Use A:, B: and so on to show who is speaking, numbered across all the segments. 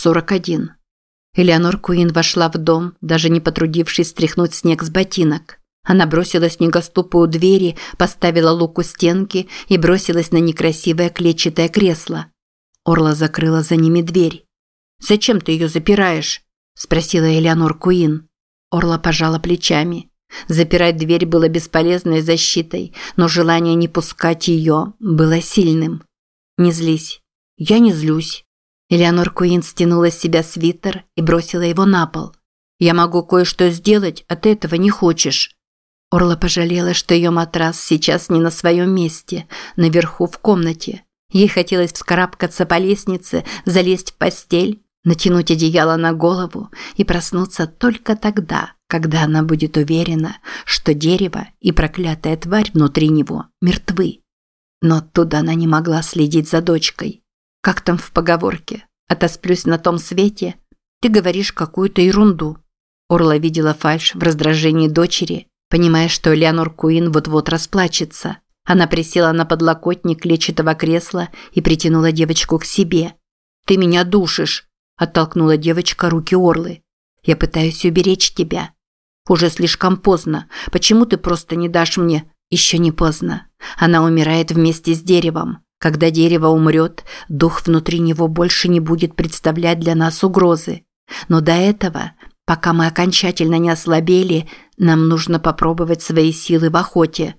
A: 41. Элеонор Куин вошла в дом, даже не потрудившись стряхнуть снег с ботинок. Она бросила снегоступы у двери, поставила лук у стенки и бросилась на некрасивое клетчатое кресло. Орла закрыла за ними дверь. «Зачем ты ее запираешь?» – спросила Элеонор Куин. Орла пожала плечами. Запирать дверь было бесполезной защитой, но желание не пускать ее было сильным. «Не злись». «Я не злюсь». Элеонор Куин стянула с себя свитер и бросила его на пол. «Я могу кое-что сделать, а ты этого не хочешь». Орла пожалела, что ее матрас сейчас не на своем месте, наверху в комнате. Ей хотелось вскарабкаться по лестнице, залезть в постель, натянуть одеяло на голову и проснуться только тогда, когда она будет уверена, что дерево и проклятая тварь внутри него мертвы. Но оттуда она не могла следить за дочкой. Как там в поговорке? Отосплюсь на том свете? Ты говоришь какую-то ерунду. Орла видела фальшь в раздражении дочери, понимая, что Леонор Куин вот-вот расплачется. Она присела на подлокотник клетчатого кресла и притянула девочку к себе. «Ты меня душишь!» – оттолкнула девочка руки Орлы. «Я пытаюсь уберечь тебя. Уже слишком поздно. Почему ты просто не дашь мне?» «Еще не поздно. Она умирает вместе с деревом. Когда дерево умрет, дух внутри него больше не будет представлять для нас угрозы. Но до этого, пока мы окончательно не ослабели, нам нужно попробовать свои силы в охоте».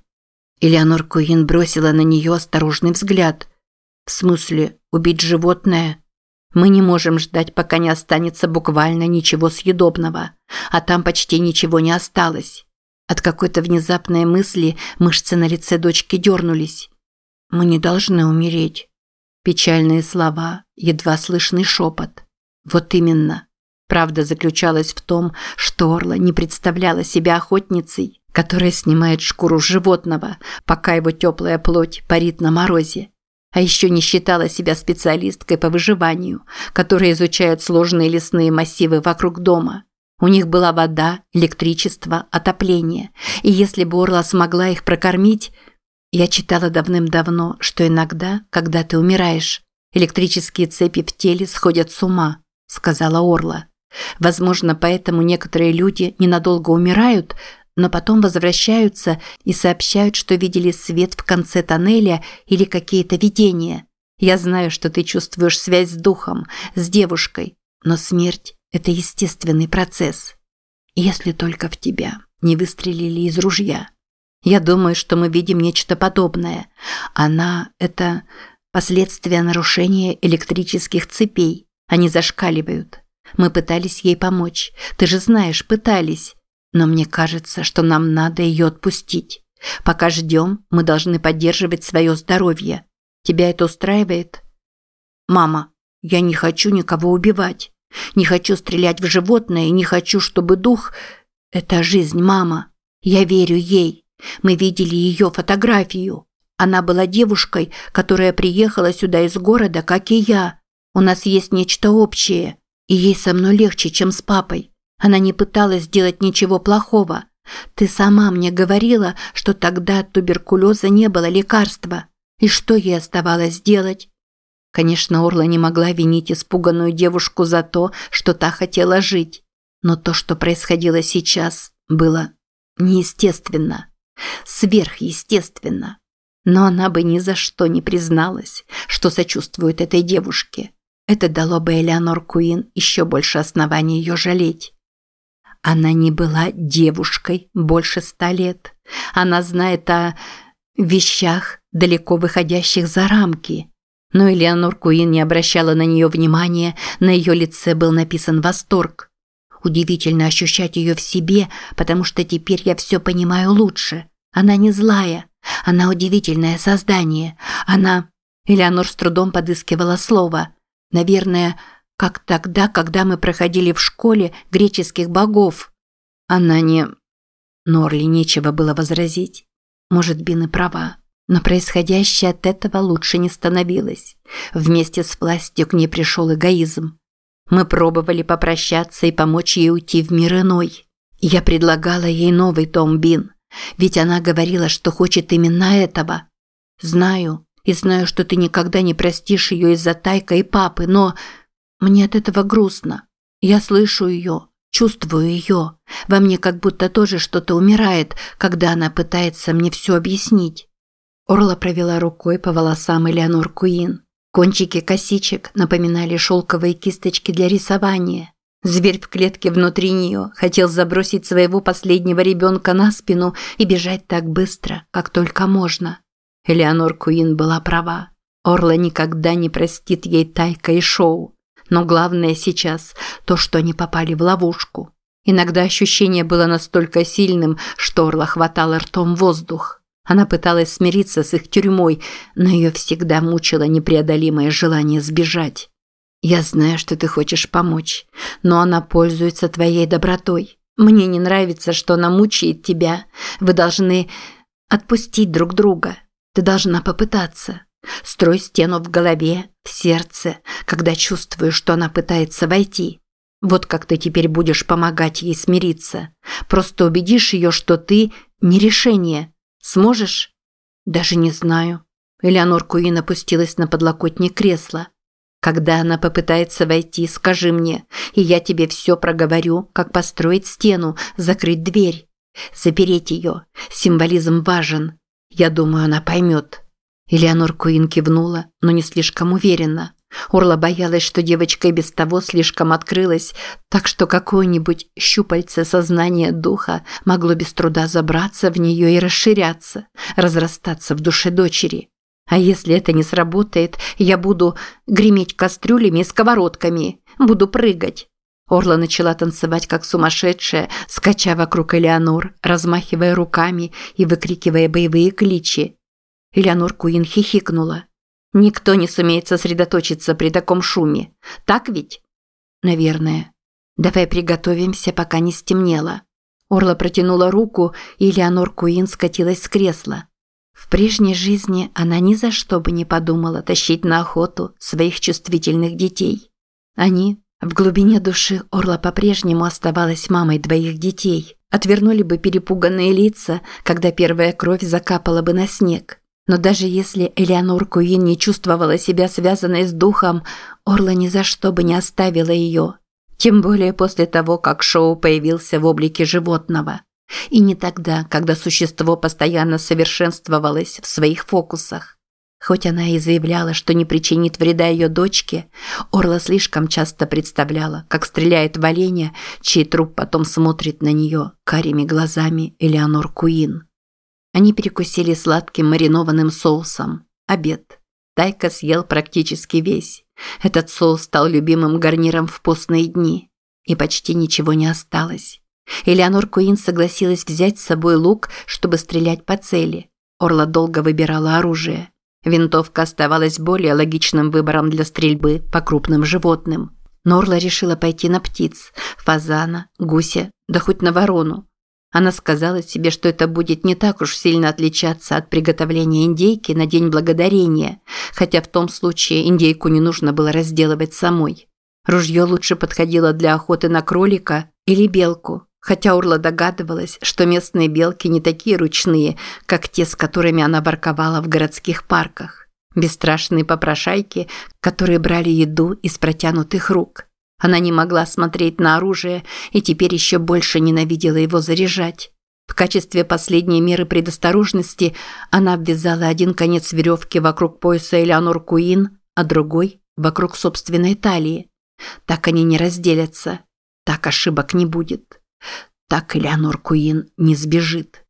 A: Элеонор Куин бросила на нее осторожный взгляд. «В смысле, убить животное?» Мы не можем ждать, пока не останется буквально ничего съедобного, а там почти ничего не осталось. От какой-то внезапной мысли мышцы на лице дочки дернулись. Мы не должны умереть. Печальные слова, едва слышный шепот. Вот именно. Правда заключалась в том, что Орла не представляла себя охотницей, которая снимает шкуру животного, пока его теплая плоть парит на морозе. А еще не считала себя специалисткой по выживанию, которая изучает сложные лесные массивы вокруг дома. У них была вода, электричество, отопление. И если бы Орла смогла их прокормить... Я читала давным-давно, что иногда, когда ты умираешь, электрические цепи в теле сходят с ума, сказала Орла. Возможно, поэтому некоторые люди ненадолго умирают, но потом возвращаются и сообщают, что видели свет в конце тоннеля или какие-то видения. Я знаю, что ты чувствуешь связь с духом, с девушкой, но смерть – это естественный процесс. Если только в тебя не выстрелили из ружья. Я думаю, что мы видим нечто подобное. Она – это последствия нарушения электрических цепей. Они зашкаливают. Мы пытались ей помочь. Ты же знаешь, пытались. Но мне кажется, что нам надо ее отпустить. Пока ждем, мы должны поддерживать свое здоровье. Тебя это устраивает? Мама, я не хочу никого убивать. Не хочу стрелять в животное и не хочу, чтобы дух... Это жизнь, мама. Я верю ей. Мы видели ее фотографию. Она была девушкой, которая приехала сюда из города, как и я. У нас есть нечто общее. И ей со мной легче, чем с папой. Она не пыталась сделать ничего плохого. Ты сама мне говорила, что тогда от туберкулеза не было лекарства. И что ей оставалось делать? Конечно, Орла не могла винить испуганную девушку за то, что та хотела жить. Но то, что происходило сейчас, было неестественно. Сверхъестественно. Но она бы ни за что не призналась, что сочувствует этой девушке. Это дало бы Элеонор Куин еще больше оснований ее жалеть. Она не была девушкой больше ста лет. Она знает о вещах, далеко выходящих за рамки. Но Элеонор Куин не обращала на нее внимания, на ее лице был написан восторг. Удивительно ощущать ее в себе, потому что теперь я все понимаю лучше. Она не злая, она удивительное создание. Она... Элеонор с трудом подыскивала слово. Наверное, как тогда, когда мы проходили в школе греческих богов. Она не... Норли нечего было возразить. Может, Бин и права. Но происходящее от этого лучше не становилось. Вместе с властью к ней пришел эгоизм. Мы пробовали попрощаться и помочь ей уйти в мир иной. Я предлагала ей новый том Бин, ведь она говорила, что хочет именно этого. Знаю, и знаю, что ты никогда не простишь ее из-за Тайка и папы, но Мне от этого грустно. Я слышу ее, чувствую ее. Во мне как будто тоже что-то умирает, когда она пытается мне все объяснить. Орла провела рукой по волосам Элеонор Куин. Кончики косичек напоминали шелковые кисточки для рисования. Зверь в клетке внутри нее хотел забросить своего последнего ребенка на спину и бежать так быстро, как только можно. Элеонор Куин была права. Орла никогда не простит ей Тайка и Шоу. Но главное сейчас то, что они попали в ловушку. Иногда ощущение было настолько сильным, что Орла хватала ртом воздух. Она пыталась смириться с их тюрьмой, но ее всегда мучило непреодолимое желание сбежать. Я знаю, что ты хочешь помочь, но она пользуется твоей добротой. Мне не нравится, что она мучает тебя. Вы должны отпустить друг друга. Ты должна попытаться. Строй стену в голове, в сердце, когда чувствуешь, что она пытается войти. Вот как ты теперь будешь помогать ей смириться. Просто убедишь ее, что ты не решение. Сможешь? Даже не знаю. Элеонор Куин опустилась на подлокотник кресла. Когда она попытается войти, скажи мне, и я тебе все проговорю, как построить стену, закрыть дверь. Запереть ее. Символизм важен. Я думаю, она поймет. Элеонор Куин кивнула, но не слишком уверенно. Орла боялась, что девочка и без того слишком открылась, так что какое-нибудь щупальце сознания духа могло без труда забраться в нее и расширяться, разрастаться в душе дочери. А если это не сработает, я буду греметь кастрюлями и сковородками, буду прыгать. Орла начала танцевать как сумасшедшая, скача вокруг Элеонор, размахивая руками и выкрикивая боевые кличи. Элеонор Куин хихикнула. «Никто не сумеет сосредоточиться при таком шуме. Так ведь?» «Наверное. Давай приготовимся, пока не стемнело». Орла протянула руку, и Элеонор Куин скатилась с кресла. В прежней жизни она ни за что бы не подумала тащить на охоту своих чувствительных детей. Они, в глубине души Орла по-прежнему оставалась мамой двоих детей, отвернули бы перепуганные лица, когда первая кровь закапала бы на снег. Но даже если Элеонор Куин не чувствовала себя связанной с духом, Орла ни за что бы не оставила ее. Тем более после того, как Шоу появился в облике животного. И не тогда, когда существо постоянно совершенствовалось в своих фокусах. Хоть она и заявляла, что не причинит вреда ее дочке, Орла слишком часто представляла, как стреляет в оленя, чей труп потом смотрит на нее карими глазами Элеонор Куин. Они перекусили сладким маринованным соусом. Обед. Тайка съел практически весь. Этот соус стал любимым гарниром в постные дни. И почти ничего не осталось. Элеонор Куин согласилась взять с собой лук, чтобы стрелять по цели. Орла долго выбирала оружие. Винтовка оставалась более логичным выбором для стрельбы по крупным животным. Но Орла решила пойти на птиц – фазана, гуся, да хоть на ворону. Она сказала себе, что это будет не так уж сильно отличаться от приготовления индейки на День Благодарения, хотя в том случае индейку не нужно было разделывать самой. Ружье лучше подходило для охоты на кролика или белку, Хотя Урла догадывалась, что местные белки не такие ручные, как те, с которыми она ворковала в городских парках. Бесстрашные попрошайки, которые брали еду из протянутых рук. Она не могла смотреть на оружие и теперь еще больше ненавидела его заряжать. В качестве последней меры предосторожности она обвязала один конец веревки вокруг пояса Элеонор Куин, а другой – вокруг собственной талии. Так они не разделятся, так ошибок не будет. Так Элеонор Куин не сбежит.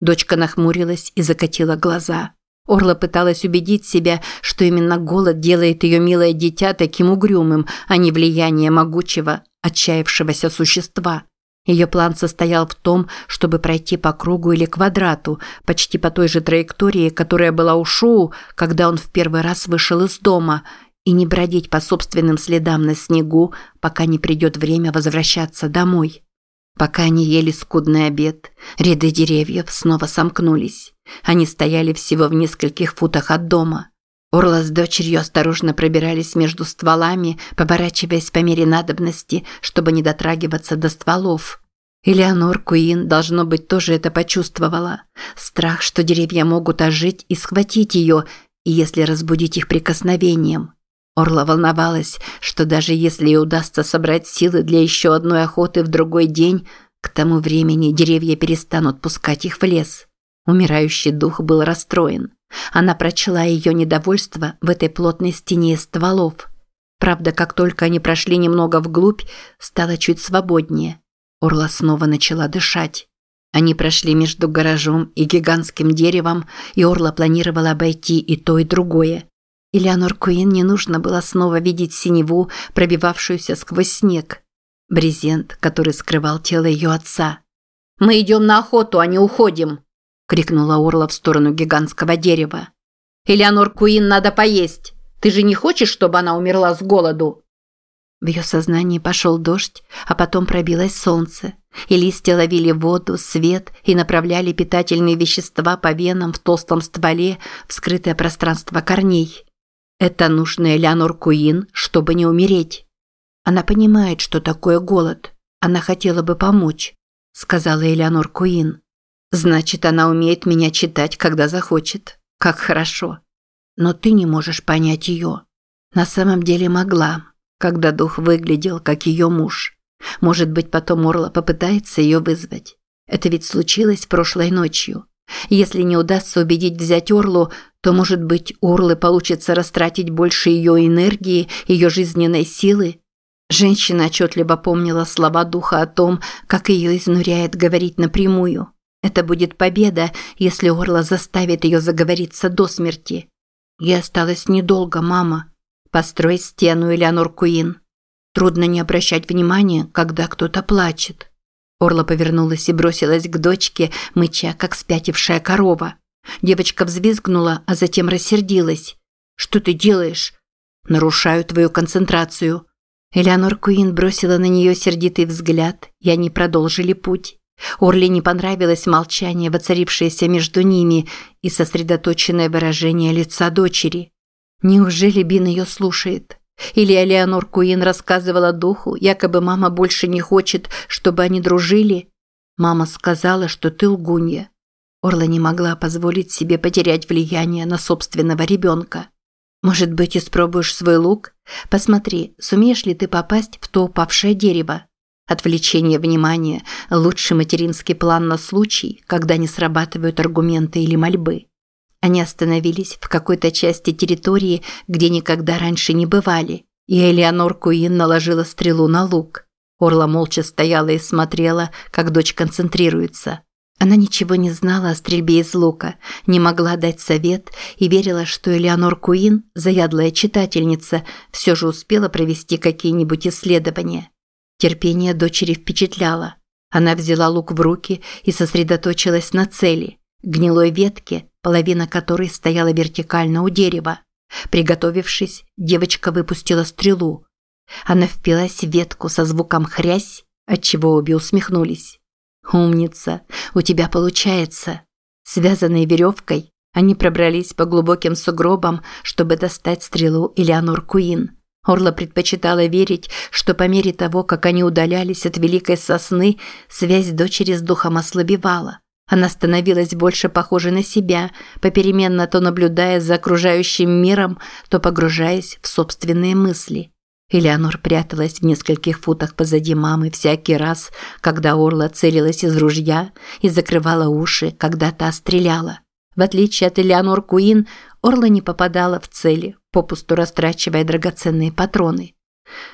A: Дочка нахмурилась и закатила глаза. Орла пыталась убедить себя, что именно голод делает ее милое дитя таким угрюмым, а не влияние могучего, отчаявшегося существа. Ее план состоял в том, чтобы пройти по кругу или квадрату, почти по той же траектории, которая была у Шоу, когда он в первый раз вышел из дома, и не бродить по собственным следам на снегу, пока не придет время возвращаться домой. Пока они ели скудный обед, ряды деревьев снова сомкнулись. Они стояли всего в нескольких футах от дома. Орла с дочерью осторожно пробирались между стволами, поворачиваясь по мере надобности, чтобы не дотрагиваться до стволов. Элеонор Куин, должно быть, тоже это почувствовала. Страх, что деревья могут ожить и схватить ее, если разбудить их прикосновением. Орла волновалась, что даже если ей удастся собрать силы для еще одной охоты в другой день, к тому времени деревья перестанут пускать их в лес. Умирающий дух был расстроен. Она прочла ее недовольство в этой плотной стене стволов. Правда, как только они прошли немного вглубь, стало чуть свободнее. Орла снова начала дышать. Они прошли между гаражом и гигантским деревом, и Орла планировала обойти и то, и другое. Элеонор Куин не нужно было снова видеть синеву, пробивавшуюся сквозь снег. Брезент, который скрывал тело ее отца. «Мы идем на охоту, а не уходим!» – крикнула Орла в сторону гигантского дерева. «Элеонор Куин надо поесть! Ты же не хочешь, чтобы она умерла с голоду?» В ее сознании пошел дождь, а потом пробилось солнце, и листья ловили воду, свет и направляли питательные вещества по венам в толстом стволе в скрытое пространство корней. Это нужно Элеонор Куин, чтобы не умереть. Она понимает, что такое голод. Она хотела бы помочь, сказала Элеонор Куин. Значит, она умеет меня читать, когда захочет. Как хорошо. Но ты не можешь понять ее. На самом деле могла, когда дух выглядел как ее муж. Может быть, потом Орла попытается ее вызвать. Это ведь случилось прошлой ночью. Если не удастся убедить взять Орлу, то, может быть, Орлы получится растратить больше ее энергии, ее жизненной силы. Женщина отчетливо помнила слова духа о том, как ее изнуряет говорить напрямую. Это будет победа, если Орла заставит ее заговориться до смерти. Ей осталось недолго, мама. Построй стену, Элеонор Куин. Трудно не обращать внимания, когда кто-то плачет. Орла повернулась и бросилась к дочке, мыча, как спятившая корова. Девочка взвизгнула, а затем рассердилась. «Что ты делаешь?» «Нарушаю твою концентрацию». Элеонор Куин бросила на нее сердитый взгляд, и они продолжили путь. Орли не понравилось молчание, воцарившееся между ними, и сосредоточенное выражение лица дочери. Неужели Бин ее слушает? Или Элеонор Куин рассказывала духу, якобы мама больше не хочет, чтобы они дружили? Мама сказала, что ты лгунья. Орла не могла позволить себе потерять влияние на собственного ребенка. Может быть, испробуешь свой лук? Посмотри, сумеешь ли ты попасть в то упавшее дерево? Отвлечение внимания – лучший материнский план на случай, когда не срабатывают аргументы или мольбы. Они остановились в какой-то части территории, где никогда раньше не бывали, и Элеонор Куин наложила стрелу на лук. Орла молча стояла и смотрела, как дочь концентрируется. Она ничего не знала о стрельбе из лука, не могла дать совет и верила, что Элеонор Куин, заядлая читательница, все же успела провести какие-нибудь исследования. Терпение дочери впечатляло. Она взяла лук в руки и сосредоточилась на цели – гнилой ветке, половина которой стояла вертикально у дерева. Приготовившись, девочка выпустила стрелу. Она впилась в ветку со звуком «хрясь», отчего обе усмехнулись. «Умница, у тебя получается». Связанные веревкой, они пробрались по глубоким сугробам, чтобы достать стрелу Элеонор Куин. Орла предпочитала верить, что по мере того, как они удалялись от великой сосны, связь дочери с духом ослабевала. Она становилась больше похожей на себя, попеременно то наблюдая за окружающим миром, то погружаясь в собственные мысли. Элеонор пряталась в нескольких футах позади мамы всякий раз, когда Орла целилась из ружья и закрывала уши, когда та стреляла. В отличие от Элеонор Куин, Орла не попадала в цели, попусту растрачивая драгоценные патроны.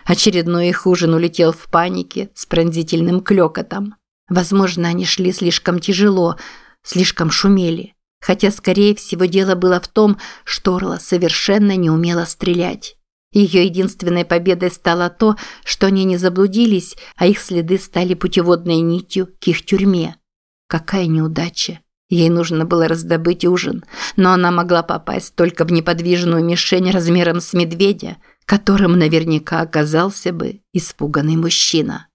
A: Очередной их ужин улетел в панике с пронзительным клёкотом. Возможно, они шли слишком тяжело, слишком шумели. Хотя, скорее всего, дело было в том, что Орла совершенно не умела стрелять. Ее единственной победой стало то, что они не заблудились, а их следы стали путеводной нитью к их тюрьме. Какая неудача. Ей нужно было раздобыть ужин, но она могла попасть только в неподвижную мишень размером с медведя, которым наверняка оказался бы испуганный мужчина.